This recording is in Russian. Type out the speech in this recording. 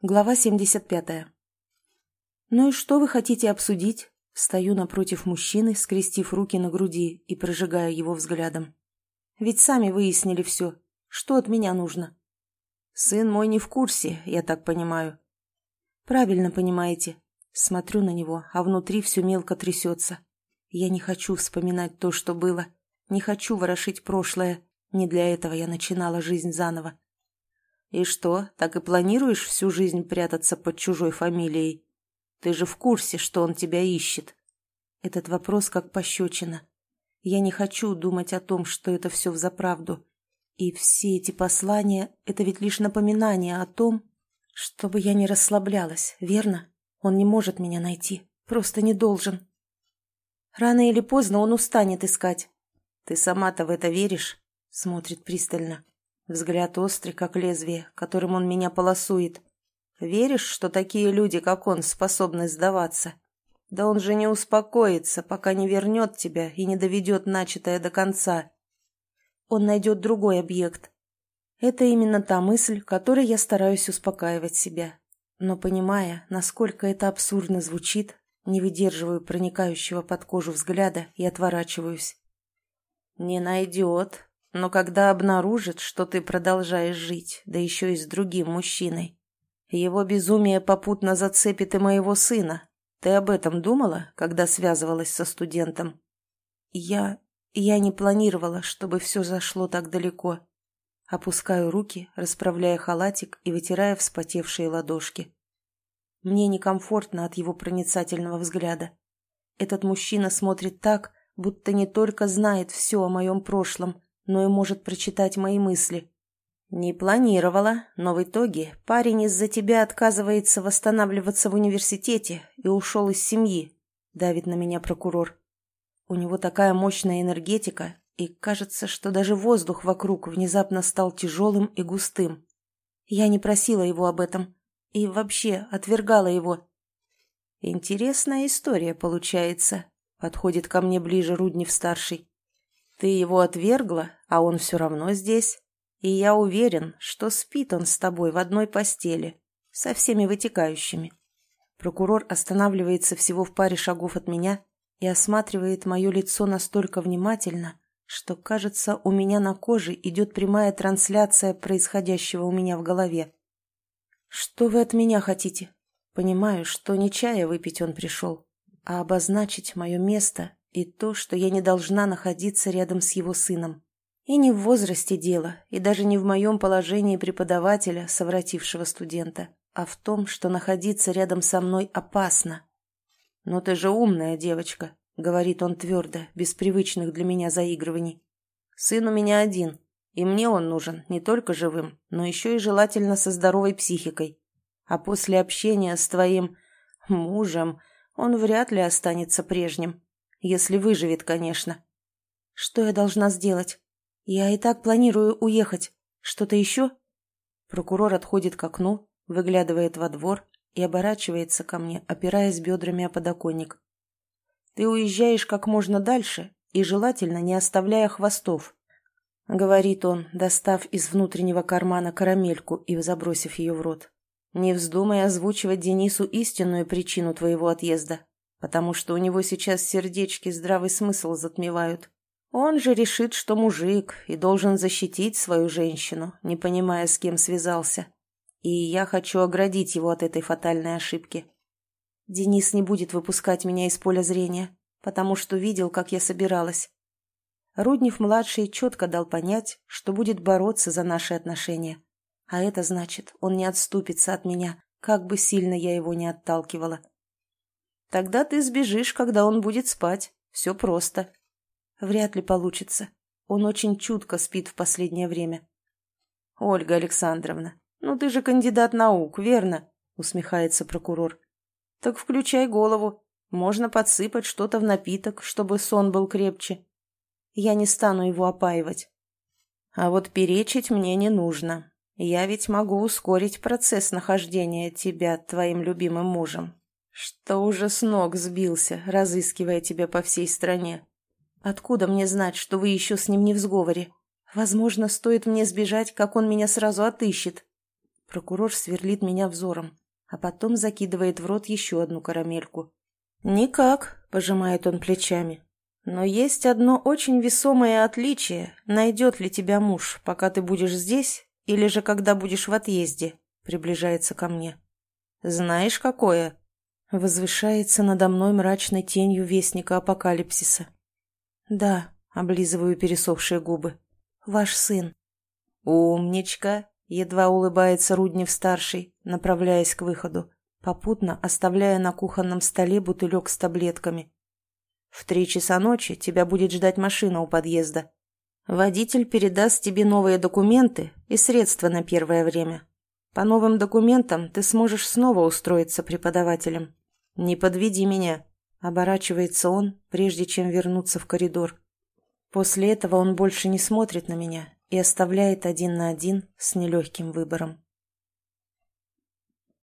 Глава 75. «Ну и что вы хотите обсудить?» Стою напротив мужчины, скрестив руки на груди и прожигая его взглядом. «Ведь сами выяснили все. Что от меня нужно?» «Сын мой не в курсе, я так понимаю». «Правильно понимаете». Смотрю на него, а внутри все мелко трясется. Я не хочу вспоминать то, что было. Не хочу ворошить прошлое. Не для этого я начинала жизнь заново. «И что, так и планируешь всю жизнь прятаться под чужой фамилией? Ты же в курсе, что он тебя ищет?» Этот вопрос как пощечина. Я не хочу думать о том, что это все взаправду. И все эти послания — это ведь лишь напоминание о том, чтобы я не расслаблялась, верно? Он не может меня найти, просто не должен. Рано или поздно он устанет искать. Ты сама-то в это веришь? Смотрит пристально. Взгляд острый, как лезвие, которым он меня полосует. Веришь, что такие люди, как он, способны сдаваться? Да он же не успокоится, пока не вернет тебя и не доведет начатое до конца. Он найдет другой объект. Это именно та мысль, которой я стараюсь успокаивать себя. Но понимая, насколько это абсурдно звучит, не выдерживаю проникающего под кожу взгляда и отворачиваюсь. «Не найдет», но когда обнаружит, что ты продолжаешь жить, да еще и с другим мужчиной, его безумие попутно зацепит и моего сына. Ты об этом думала, когда связывалась со студентом? Я... я не планировала, чтобы все зашло так далеко. Опускаю руки, расправляя халатик и вытирая вспотевшие ладошки. Мне некомфортно от его проницательного взгляда. Этот мужчина смотрит так, будто не только знает все о моем прошлом, но и может прочитать мои мысли. «Не планировала, но в итоге парень из-за тебя отказывается восстанавливаться в университете и ушел из семьи», — давит на меня прокурор. У него такая мощная энергетика, и кажется, что даже воздух вокруг внезапно стал тяжелым и густым. Я не просила его об этом и вообще отвергала его. «Интересная история получается», — подходит ко мне ближе Руднев-старший. Ты его отвергла, а он все равно здесь. И я уверен, что спит он с тобой в одной постели, со всеми вытекающими. Прокурор останавливается всего в паре шагов от меня и осматривает мое лицо настолько внимательно, что, кажется, у меня на коже идет прямая трансляция происходящего у меня в голове. «Что вы от меня хотите?» Понимаю, что не чая выпить он пришел, а обозначить мое место и то, что я не должна находиться рядом с его сыном. И не в возрасте дело, и даже не в моем положении преподавателя, совратившего студента, а в том, что находиться рядом со мной опасно. «Но ты же умная девочка», — говорит он твердо, без привычных для меня заигрываний. «Сын у меня один, и мне он нужен не только живым, но еще и желательно со здоровой психикой. А после общения с твоим мужем он вряд ли останется прежним. Если выживет, конечно. Что я должна сделать? Я и так планирую уехать. Что-то еще? Прокурор отходит к окну, выглядывает во двор и оборачивается ко мне, опираясь бедрами о подоконник. Ты уезжаешь как можно дальше и желательно не оставляя хвостов, — говорит он, достав из внутреннего кармана карамельку и забросив ее в рот. «Не вздумай озвучивать Денису истинную причину твоего отъезда потому что у него сейчас сердечки здравый смысл затмевают. Он же решит, что мужик и должен защитить свою женщину, не понимая, с кем связался. И я хочу оградить его от этой фатальной ошибки. Денис не будет выпускать меня из поля зрения, потому что видел, как я собиралась. Руднев-младший четко дал понять, что будет бороться за наши отношения. А это значит, он не отступится от меня, как бы сильно я его не отталкивала. Тогда ты сбежишь, когда он будет спать. Все просто. Вряд ли получится. Он очень чутко спит в последнее время. Ольга Александровна, ну ты же кандидат наук, верно? Усмехается прокурор. Так включай голову. Можно подсыпать что-то в напиток, чтобы сон был крепче. Я не стану его опаивать. А вот перечить мне не нужно. Я ведь могу ускорить процесс нахождения тебя твоим любимым мужем, что уже с ног сбился, разыскивая тебя по всей стране. Откуда мне знать, что вы еще с ним не в сговоре? Возможно, стоит мне сбежать, как он меня сразу отыщет. Прокурор сверлит меня взором, а потом закидывает в рот еще одну карамельку. «Никак», — пожимает он плечами. «Но есть одно очень весомое отличие. Найдет ли тебя муж, пока ты будешь здесь, или же когда будешь в отъезде?» Приближается ко мне. «Знаешь, какое?» Возвышается надо мной мрачной тенью вестника апокалипсиса. «Да», — облизываю пересохшие губы. «Ваш сын». «Умничка!» — едва улыбается Руднев-старший, направляясь к выходу, попутно оставляя на кухонном столе бутылек с таблетками. «В три часа ночи тебя будет ждать машина у подъезда. Водитель передаст тебе новые документы и средства на первое время. По новым документам ты сможешь снова устроиться преподавателем. Не подведи меня», — оборачивается он, прежде чем вернуться в коридор. После этого он больше не смотрит на меня и оставляет один на один с нелегким выбором.